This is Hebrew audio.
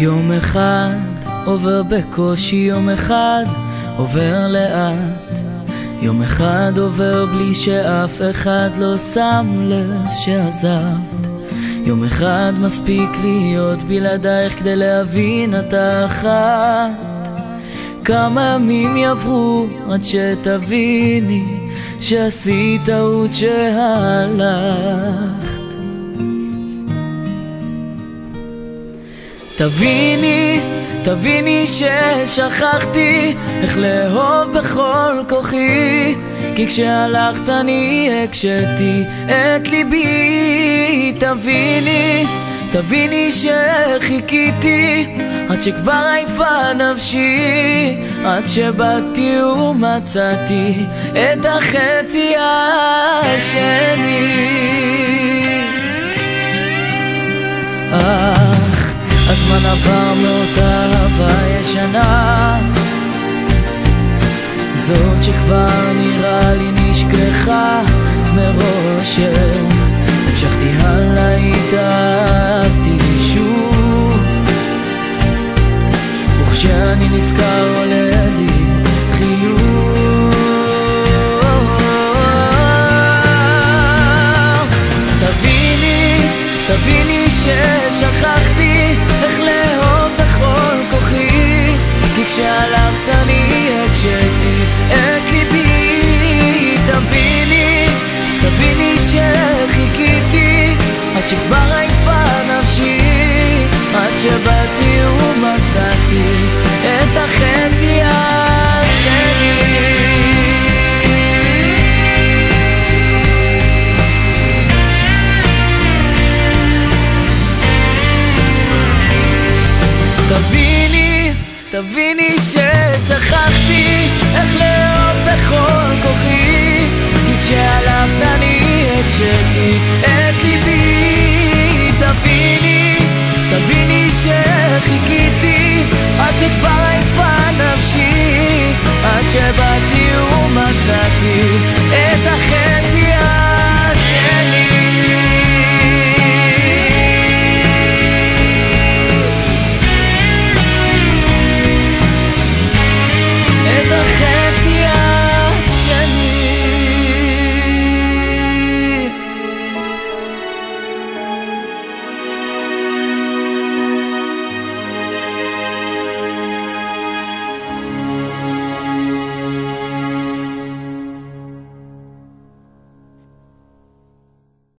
יום אחד עובר בקושי, יום אחד עובר לאט. יום אחד עובר בלי שאף אחד לא שם לב שעזבת. יום אחד מספיק להיות בלעדייך כדי להבין את האחת. כמה ימים יעברו עד שתביני שעשית טעות שהלכת. תביני, תביני ששכחתי איך לאהוב בכל כוחי כי כשהלכת אני הקשתי את ליבי. תביני, תביני שחיכיתי עד שכבר עייפה נפשי עד שבאתי ומצאתי את החצי השני. אך הזמן עבר מאותה אהבה ישנה. זאת שכבר נראה לי נשכחה מראשך. המשכתי הלאה, התאהבתי שוב. וכשאני נזכר עולה לי אני הקשתי את ליבי תביני, תביני שחיכיתי עד שכבר עייפה נפשי עד שבאתי ומצאתי את החצי השני. תביני, תביני ושכחתי איך לאהוב בכל כוחי. כי כשהלכת אני הקשיתי את ליבי. תביני, תביני שחיכיתי עד שכבר עייפה.